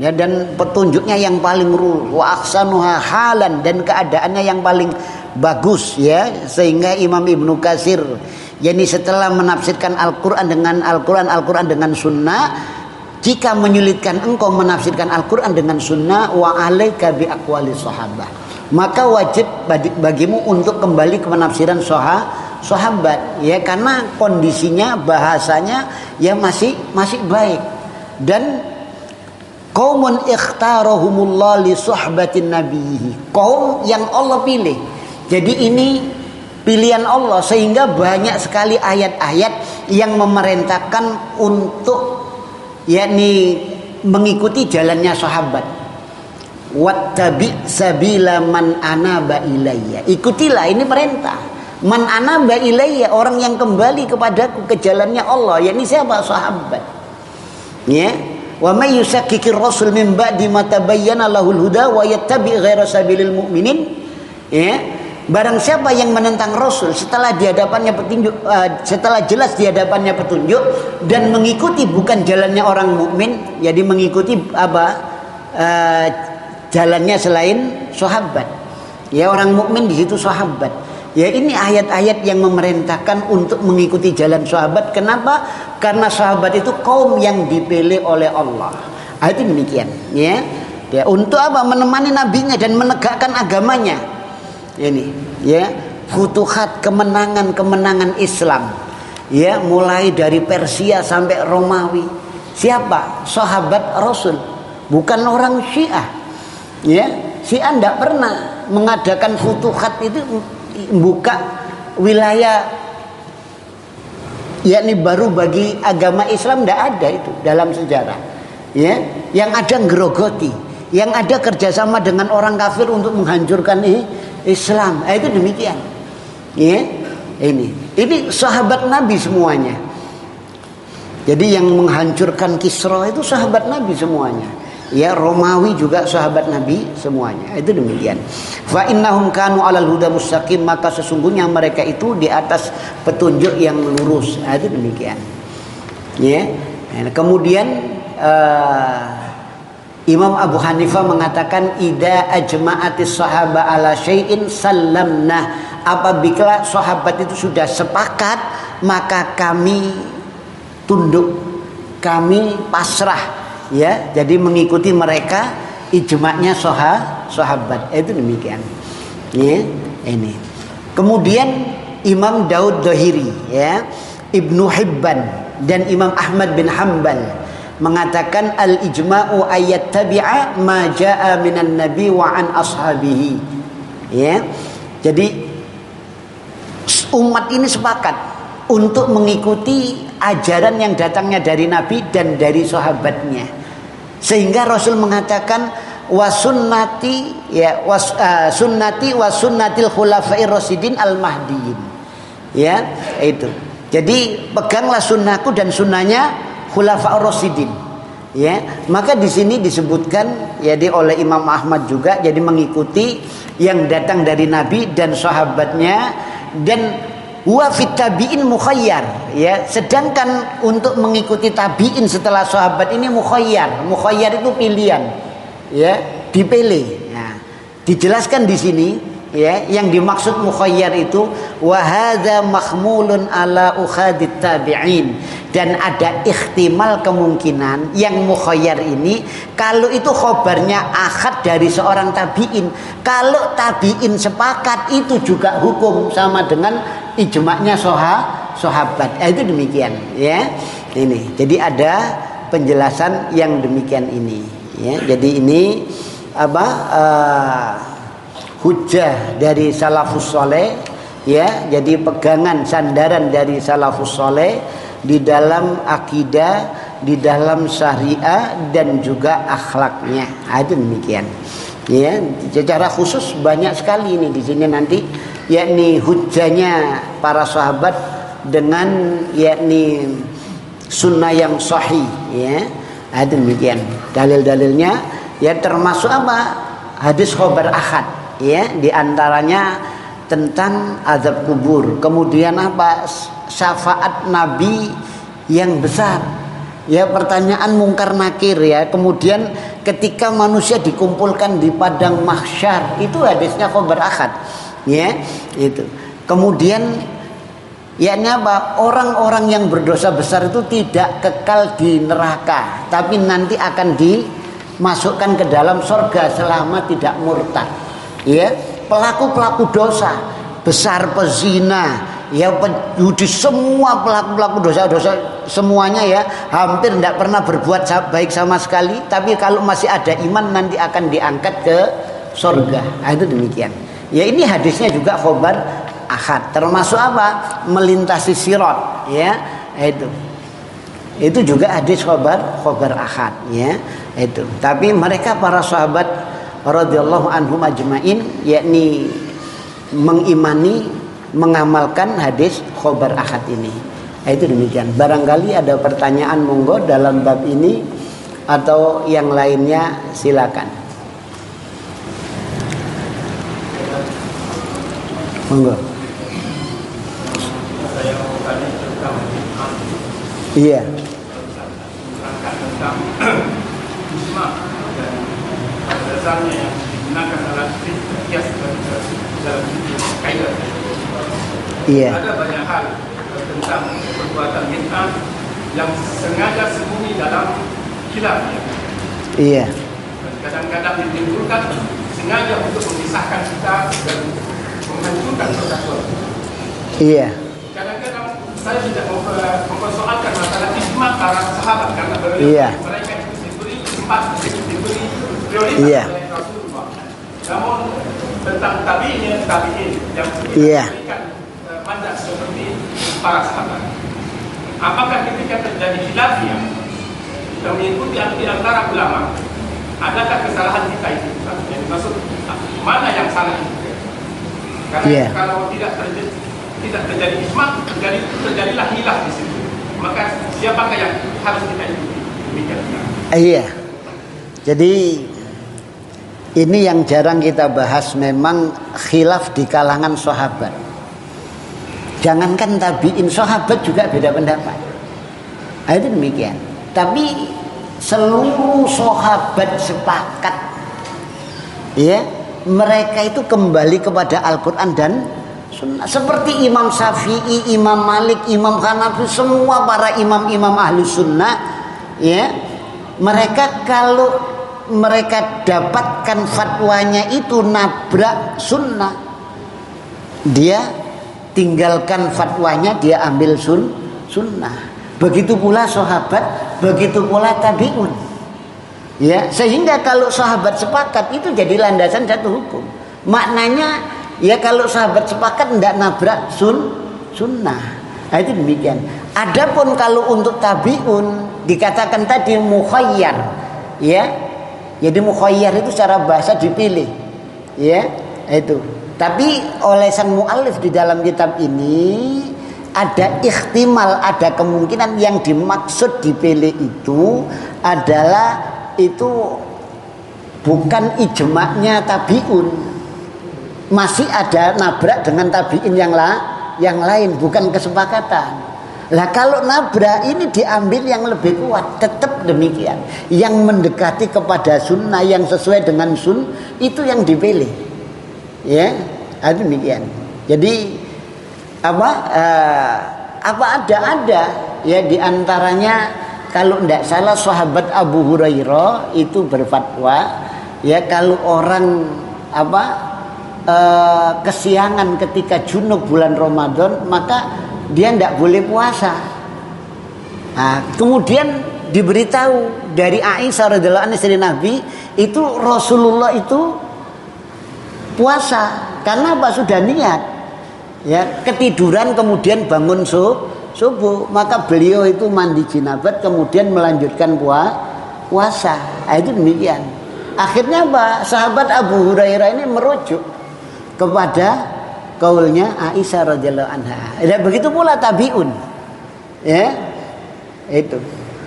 ya dan petunjuknya yang paling rul wa ahsanuha halan dan keadaannya yang paling bagus ya sehingga Imam Ibnu Katsir yakni setelah menafsirkan Al-Qur'an dengan Al-Qur'an Al-Qur'an dengan sunnah jika menyulitkan engkau menafsirkan Al-Qur'an dengan sunnah wa alaika bi aqwali sahabah. Maka wajib bagi- bagimu untuk kembali ke penafsiran soha sahabat. Ya karena kondisinya bahasanya ya masih masih baik. Dan kaumun ikhtarahumullah li suhbatin nabiyhi. Kaum yang Allah pilih. Jadi ini pilihan Allah. Sehingga banyak sekali ayat-ayat yang memerintahkan untuk yakni mengikuti jalannya sahabat. Wattabi sabila man anaba ilayya. Ikutilah ini perintah. Man anaba ilayya orang yang kembali kepadaku ke jalannya Allah yakni siapa? Sahabat. Ya? Wa may yusakkikir rasul min ba'di ma tabayyana lahul huda wa yattabi ghaira sabilil mu'minin. Ya barang siapa yang menentang rasul setelah di hadapannya petunjuk eh, setelah jelas di hadapannya petunjuk dan mengikuti bukan jalannya orang mukmin jadi mengikuti apa eh, jalannya selain sahabat ya orang mukmin di situ sahabat Ya ini ayat-ayat yang memerintahkan untuk mengikuti jalan sahabat. Kenapa? Karena sahabat itu kaum yang dipilih oleh Allah. Ah, itu demikian. Ya. Ya untuk apa? Menemani nabinya dan menegakkan agamanya. Ini. Ya. Futuhat kemenangan-kemenangan Islam. Ya, mulai dari Persia sampai Romawi. Siapa? Sahabat Rasul. Bukan orang Syiah. Ya, Syiah tidak pernah mengadakan futuhat itu buka wilayah yakni baru bagi agama Islam tidak ada itu dalam sejarah ya yang ada ngerogoti yang ada kerjasama dengan orang kafir untuk menghancurkan i- Islam. Nah, itu demikian. Ya. Ini. Ini sahabat Nabi semuanya. Jadi yang menghancurkan Kisra itu sahabat Nabi semuanya. Ya Romawi juga sahabat Nabi semuanya. Itu demikian. Fa innahum kanu alal huda mustaqim maka sesungguhnya mereka itu di atas petunjuk yang lurus. Nah, itu demikian. Ya. Nah, kemudian eh, Imam Abu Hanifah mengatakan ida ajma'atis sahaba ala syai'in sallamna. Apabila sahabat itu sudah sepakat maka kami tunduk kami pasrah ya. Jadi mengikuti mereka ijma'nya soha sahabat. Itu demikian. Ya ini. Kemudian Imam Daud Dohiri ya Ibnu Hibban dan Imam Ahmad bin Hambal mengatakan al ijma'u ayat tabi'a ma ja'a minan nabi wa an ashabihi ya jadi umat ini sepakat untuk mengikuti ajaran yang datangnya dari Nabi dan dari sahabatnya. Sehingga Rasul mengatakan wasunnati ya was, uh, sunnati wasunnatil khulafair rasidin al mahdiin. Ya, itu. Jadi peganglah sunnahku dan sunnahnya khulafaur rasidin. Ya, maka di sini disebutkan ya di oleh Imam Ahmad juga jadi mengikuti yang datang dari Nabi dan sahabatnya dan Wa fit tabi'in mukhayyar ya. Sedangkan untuk mengikuti tabi'in setelah sahabat ini mukhayyar. Mukhayyar itu pilihan. Ya, dipilih. Nah, dijelaskan di sini ya yang dimaksud mukhayyar itu wahada mahmulun ala ukhadit tabi'in dan ada ikhtimal kemungkinan yang mukhayyar ini kalau itu khobarnya akad dari seorang tabi'in. Kalau tabi'in sepakat itu juga hukum sama dengan ijma'nya soha sahabat. Eh, itu demikian ya. Ini jadi ada penjelasan yang demikian ini ya. Jadi ini apa uh, hujah dari salafus soleh ya. Jadi pegangan sandaran dari salafus soleh di dalam akidah di dalam syariah dan juga akhlaknya. Ada demikian. Ya secara khusus banyak sekali ini di sini nanti yakni hujahnya para sahabat dengan yakni sunnah yang sahih ya. Ada demikian. Dalil-dalilnya ya termasuk apa? Hadis khobar ahad ya di antaranya tentang azab kubur. Kemudian apa? Syafaat nabi yang besar. Ya pertanyaan mungkar nakir ya. Kemudian ketika manusia dikumpulkan di padang mahsyar itu hadisnya khobar akad ya itu. Kemudian ya apa? Orang-orang yang berdosa besar itu tidak kekal di neraka tapi nanti akan dimasukkan ke dalam surga selama tidak murtad. Ya pelaku-pelaku dosa besar pezina ya penjudi semua pelaku-pelaku dosa-dosa semuanya ya hampir tidak pernah berbuat baik sama sekali tapi kalau masih ada iman nanti akan diangkat ke surga nah, itu demikian. Ya ini hadisnya juga khobar ahad termasuk apa? Melintasi sirot ya itu. Itu juga hadis khobar khobar ahad ya itu. Tapi mereka para sahabat radhiyallahu anhum ajmain yakni mengimani mengamalkan hadis khobar ahad ini. Nah, itu demikian. Barangkali ada pertanyaan monggo dalam bab ini atau yang lainnya silakan. Monggo. Iya dasarnya yang digunakan dalam kias dalam kaidah. Iya. Ada banyak hal tentang perbuatan bid'ah yang sengaja sembunyi dalam khilaf. Iya. Kadang-kadang ditimbulkan sengaja untuk memisahkan kita dan menghancurkan persatuan. Iya. Kadang-kadang saya tidak mempersoalkan masalah ijma para sahabat karena iya. mereka itu diberi prioritas Iya. Namun tentang tabi'in tabi'in yang Iya. uh, mandat seperti para sahabat. Apakah ketika terjadi khilafiyah yang mengikuti di antara ulama, adakah kesalahan kita itu? Yang dimaksud mana yang salah itu? Karena Iya. kalau tidak terjadi tidak terjadi ijma, terjadi terjadilah hilaf di situ. Maka siapakah yang harus kita ikuti? Demikian. Iya. Jadi ini yang jarang kita bahas memang khilaf di kalangan sahabat. Jangankan tabiin sahabat juga beda pendapat. Nah, itu demikian. Tapi seluruh sahabat sepakat ya mereka itu kembali kepada Al-Quran dan Sunnah. Seperti Imam Syafi'i, Imam Malik, Imam Hanafi, semua para imam-imam ahlu sunnah, ya, mereka kalau mereka dapatkan fatwanya itu nabrak sunnah, dia tinggalkan fatwanya, dia ambil sun, sunnah. Begitu pula sahabat, begitu pula tabiun. Ya, sehingga kalau sahabat sepakat itu jadi landasan satu hukum. Maknanya Ya kalau sahabat sepakat tidak nabrak sun sunnah. Nah, itu demikian. Adapun kalau untuk tabiun dikatakan tadi mukhayyar, ya. Jadi mukhayyar itu secara bahasa dipilih. Ya, itu. Tapi oleh sang muallif di dalam kitab ini ada ikhtimal, ada kemungkinan yang dimaksud dipilih itu adalah itu bukan ijma'nya tabiun. Masih ada nabrak dengan tabiin yang la, yang lain, bukan kesepakatan. Lah kalau nabrak ini diambil yang lebih kuat, tetap demikian. Yang mendekati kepada sunnah yang sesuai dengan sun itu yang dipilih. Ya, demikian. Jadi apa uh, apa ada ada ya di antaranya kalau tidak salah sahabat Abu Hurairah itu berfatwa ya kalau orang apa uh, kesiangan ketika junub bulan Ramadan maka dia tidak boleh puasa. Nah, kemudian diberitahu dari Aisyah radhiallahu anha Nabi itu Rasulullah itu puasa. Karena apa? Sudah niat. Ya ketiduran kemudian bangun subuh. Maka beliau itu mandi jinabat kemudian melanjutkan puasa. Nah, itu demikian. Akhirnya apa? Sahabat Abu Hurairah ini merujuk kepada kaulnya Aisyah radhiyallahu anha dan begitu pula tabiun ya itu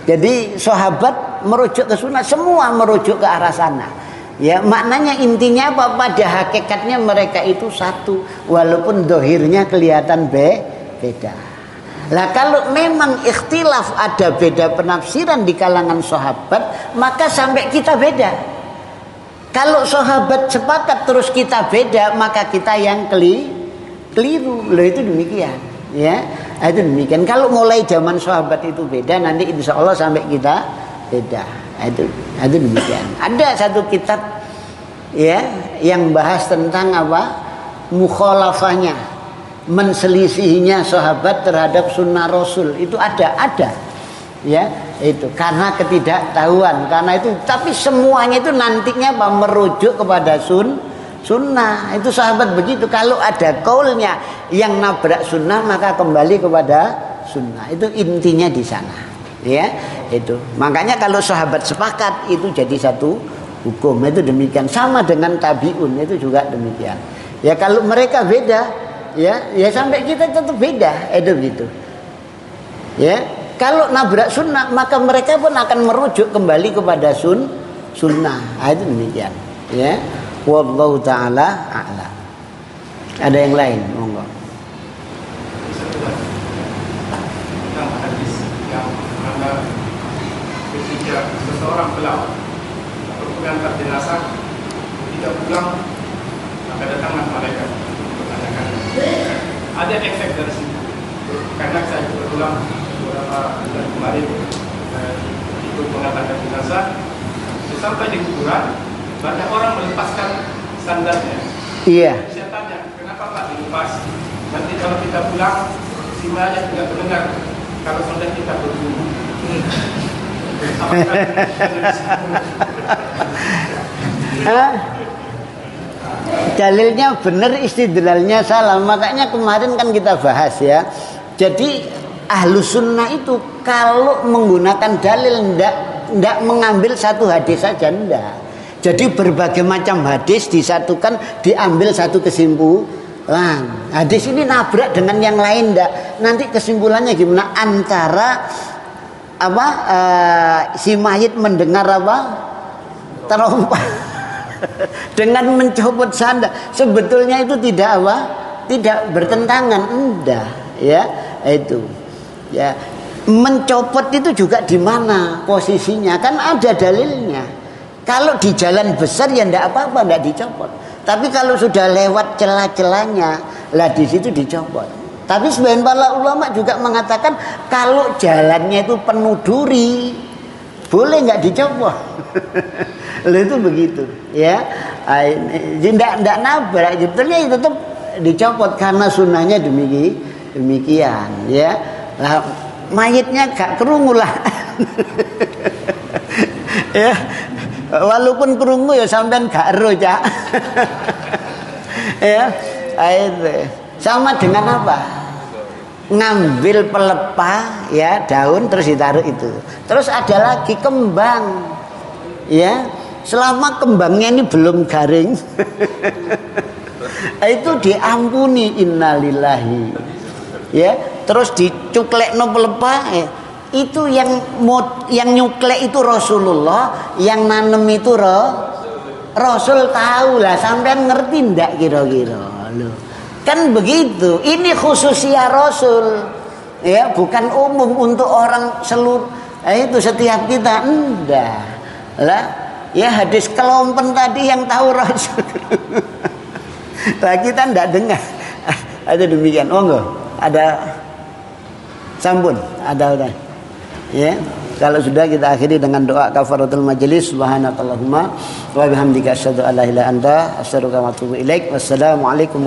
jadi sahabat merujuk ke sunnah semua merujuk ke arah sana Ya, maknanya intinya apa? Pada hakikatnya mereka itu satu, walaupun dohirnya kelihatan be beda. Lah kalau memang ikhtilaf ada beda penafsiran di kalangan sahabat, maka sampai kita beda. Kalau sahabat sepakat terus kita beda, maka kita yang keli keliru. Loh itu demikian, ya. Itu demikian. Kalau mulai zaman sahabat itu beda, nanti insya Allah sampai kita beda. Nah, itu itu demikian. Ada satu kitab ya yang bahas tentang apa? mukhalafahnya, menselisihinya sahabat terhadap sunnah Rasul. Itu ada, ada. Ya, itu karena ketidaktahuan, karena itu tapi semuanya itu nantinya merujuk kepada sun sunnah. Itu sahabat begitu. Kalau ada kaulnya yang nabrak sunnah maka kembali kepada sunnah. Itu intinya di sana. Ya itu. Makanya kalau sahabat sepakat itu jadi satu hukum. Itu demikian. Sama dengan tabiun itu juga demikian. Ya kalau mereka beda ya ya sampai kita tetap beda. Itu gitu ya kalau nabrak sunnah maka mereka pun akan merujuk kembali kepada sun sunnah. Nah, itu demikian. Ya wallahu taala a'lam. Ada yang lain? Monggo. Ketika seseorang pelawak atau pengantar jenazah tidak pulang maka datanglah malaikat menanyakan ada efek dari situ. Karena saya berulang beberapa bulan kemarin eh, ikut mengantarkan jenazah sampai di kuburan banyak orang melepaskan sandalnya iya saya tanya kenapa pak dilepas nanti kalau kita pulang si mayat tidak mendengar kalau sudah kita berguru Dalilnya benar, istidlalnya salah. Makanya kemarin kan kita bahas ya. Jadi ahlu sunnah itu kalau menggunakan dalil ndak ndak mengambil satu hadis saja ndak. Jadi berbagai macam hadis disatukan diambil satu kesimpulan. Hadis ini nabrak dengan yang lain ndak. Nanti kesimpulannya gimana? Antara apa uh, si mayit mendengar apa? Terompa <laughs> dengan mencopot sandal. Sebetulnya itu tidak apa? Tidak bertentangan. Enggak ya. Itu ya. Mencopot itu juga di mana posisinya? Kan ada dalilnya kalau di jalan besar ya ndak apa-apa ndak dicopot tapi kalau sudah lewat celah-celahnya lah di situ dicopot tapi sebagian para ulama juga mengatakan kalau jalannya itu penuh duri, boleh nggak dicopot? <laughs> Lalu itu begitu, ya. Tidak tidak nabrak, sebetulnya itu tetap dicopot karena sunnahnya demikian, demikian, ya. Lah, mayitnya gak kerungu lah. <laughs> ya, walaupun kerungu ya sampean gak roja. <laughs> ya, itu. Sama dengan apa? ngambil pelepah ya daun terus ditaruh itu terus ada lagi kembang ya selama kembangnya ini belum garing <laughs> itu diampuni innalillahi ya terus dicuklek no pelepah ya. Itu yang mod, yang nyuklek itu Rasulullah yang nanem itu roh Rasul tahu lah sampean ngerti ndak kira-kira loh Kan begitu. Ini khususia Rasul. Ya, bukan umum untuk orang seluruh eh, itu setiap kita enggak. Lah, ya hadis kelompen tadi yang tahu Rasul. <laughs> lah kita enggak dengar. <laughs> Ada demikian. Oh enggak. Ada sambun, ada udah. Ya. Kalau sudah kita akhiri dengan doa kafaratul majelis subhanakallahumma wa bihamdika asyhadu an la ilaha illa anta astaghfiruka wa atubu ilaik. Wassalamualaikum